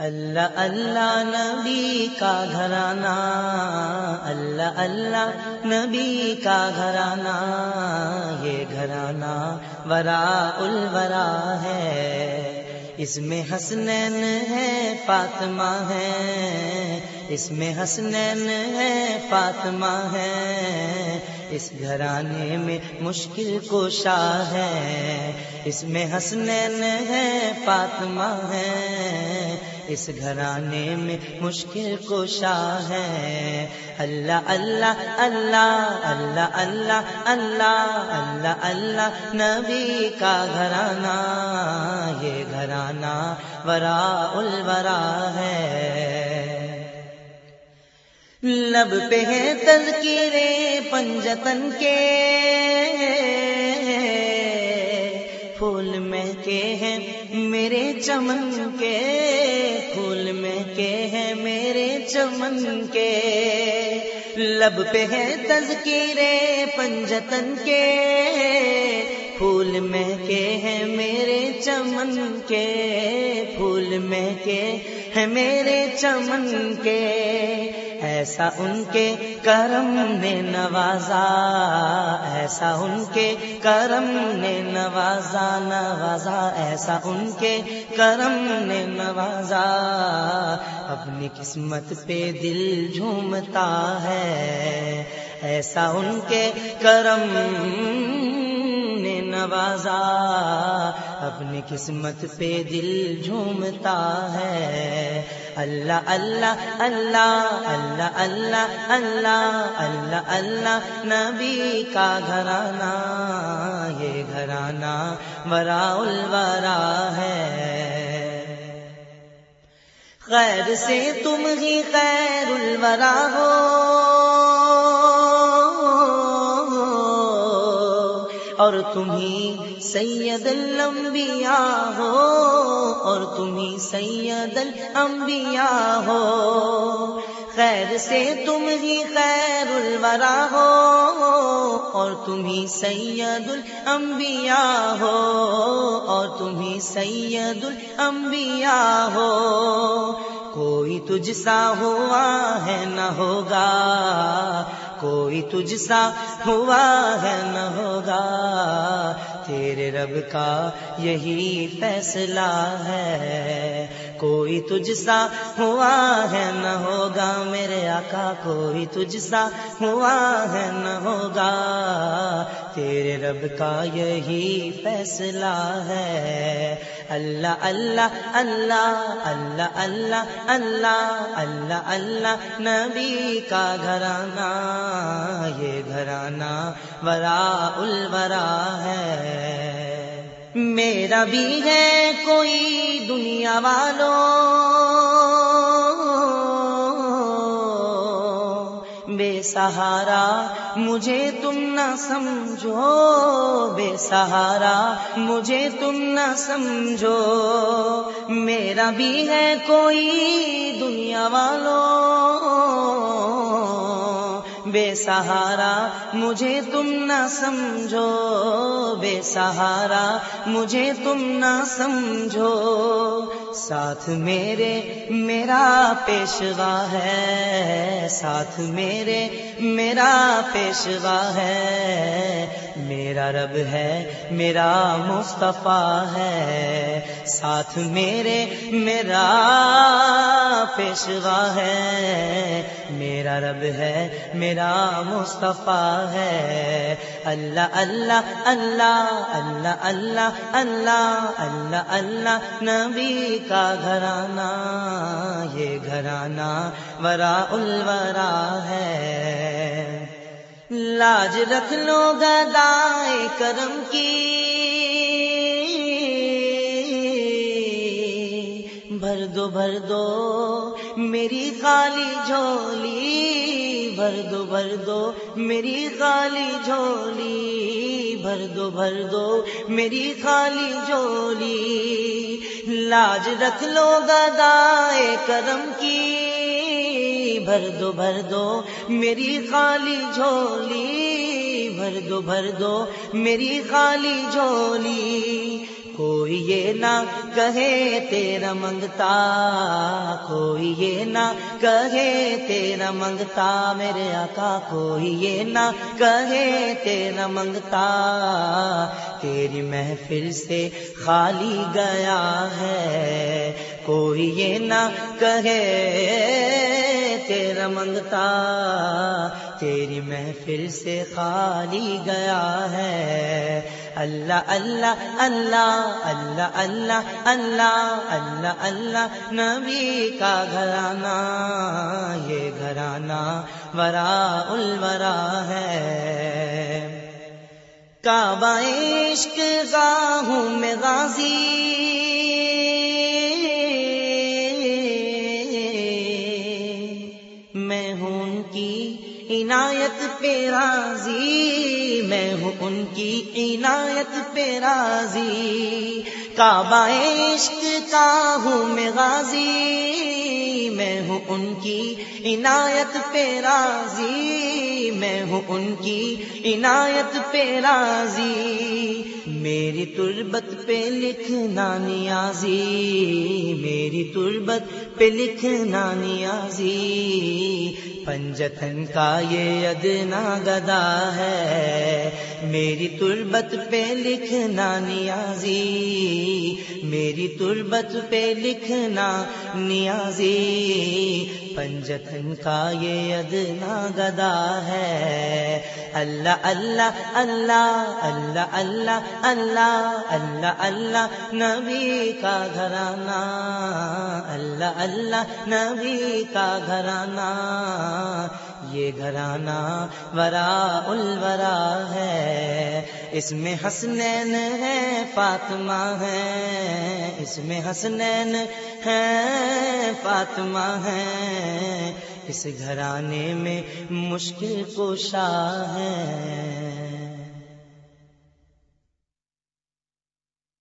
اللہ اللہ نبی کا گھرانہ، اللہ اللہ نبی کا گھرانہ، یہ گھرانہ ورا الورا ہے۔ اس میں حسنین ہے، فاطمہ ہے۔ اس میں حسنین ہے، فاطمہ ہے۔ اس گھرانے میں مشکل کوشا ہے۔ اس میں حسنین ہے، فاطمہ ہے۔ اس گھرانے میں مشکل کوشا ہے۔ اللہ اللہ اللہ اللہ اللہ اللہ اللہ اللہ، نبی کا گھرانہ۔ یہ گھرانہ ورا الورا ہے۔ لب پہ ہے تذکیرے پنجتن کے۔ پھول میں کے ہیں میرے چمن کے۔ چمن کے لب پہ ہے تذکیرے پنجتن کے پھول میں کے ہیں میرے چمن کے، پھول میں کے ہیں میرے چمن کے۔ ایسا ان کے کرم نے نوازا، ایسا ان کے کرم نے نوازا نوازا۔ ایسا ان کے کرم نے نوازا۔ اپنی قسمت پہ دل جھومتا ہے، ایسا ان کے کرم نوازا، اپنی قسمت پہ دل جھومتا ہے۔ اللہ اللہ اللہ اللہ اللہ اللہ اللہ اللہ، نبی کا گھرانہ۔ یہ گھرانہ ورا الورا ہے۔ خیر سے تم ہی خیر الورا ہو۔ اور تمہیں سید الانبیاء ہو، اور تمہیں سید الانبیاء ہو۔ خیر سے تم ہی خیر الورا ہو، اور تمہیں سید الانبیاء ہو۔ اور تمہیں سید الانبیاء ہو۔ کوئی تجھ سا ہوا ہے نہ ہوگا کوئی تجھ سا ہوا ہے نہ ہوگا۔ تیرے رب کا یہی فیصلہ ہے۔ کوئی تجھ سا ہوا ہے نہ ہوگا میرے آقا، کوئی تجھ سا ہوا ہے نہ ہوگا۔ تیرے رب کا یہی فیصلہ ہے۔ اللہ اللہ اللہ اللہ اللہ اللہ اللہ اللہ، نبی کا گھرانہ۔ یہ گھرانہ ورا الورا ہے۔ میرا بھی ہے کوئی دنیا والوں۔ بے سہارا، مجھے تم نہ سمجھو بے سہارا، مجھے تم نہ سمجھو، میرا بھی ہے کوئی دنیا والوں بے سہارا، مجھے تم نہ سمجھو بے سہارا، مجھے تم نہ سمجھو ساتھ میرے، میرا پیشوا ہے۔ ساتھ میرے، میرا پیشوا ہے۔ میرا رب ہے، میرا مصطفیٰ ہے۔ ساتھ میرے، میرا پیشوا ہے۔ میرا رب ہے، میرا مصطفیٰ ہے۔ اللہ اللہ اللہ اللہ اللہ اللہ اللہ اللہ، نبی کا گھرانہ، یہ گھرانہ ورا الورا ہے۔ لاج رکھ لو گدائے کرم کی۔ بھر دو بھر دو، میری خالی جھولی۔ بھر دو بھر دو، میری خالی جھولی۔ بھر دو بھر دو، میری خالی جھولی۔ لاج رکھ لو گدائے کرم کی۔ بھر دو بھر دو، میری خالی جھولی۔ بھر دو بھر دو، میری خالی جھولی۔ یہ نہ کہے تیرا منگتا کوئی یہ نہ کہے تیرا منگتا میرے آقا کوئی یہ نہ کہے تیرا منگتا، تیری محفل سے خالی گیا ہے کوئی یہ نہ کہے تیرا منگتا، تیری محفل سے خالی گیا ہے۔ اللہ اللہ اللہ اللہ اللہ اللہ اللہ اللہ، نبی کا گھرانہ، یہ گھرانہ ورا الورا ہے۔ کعبہ عشق گاہوں میں غازی پہ راضی، میں ہوں ان کی عنایت پہ راضی۔ کعبہ عشق کا ہوں میں غازی، میں ہوں ان کی عنایت پہ راضی۔ میں ہوں ان کی عنایت پہ راضی۔ میری تربت پہ لکھنا نیازی۔ میری تربت پہ لکھنا نیازی۔ پنجتن کا یہ ادنا گدا ہے۔ میری تربت پہ لکھنا نیازی۔ میری تربت پہ لکھنا نیازی۔ پنجتن کا یہ ادنا گدا ہے۔ اللہ اللہ اللہ اللہ اللہ اللہ اللہ اللہ، نبی کا گھرانہ۔ اللہ اللہ نبی کا گھرانہ۔ یہ گھرانہ ورا الورا ہے۔ اس میں حسنین ہے، فاطمہ ہے۔ اس میں حسنین ہے، فاطمہ ہے۔ اس گھرانے میں مشکل کوشا ہے۔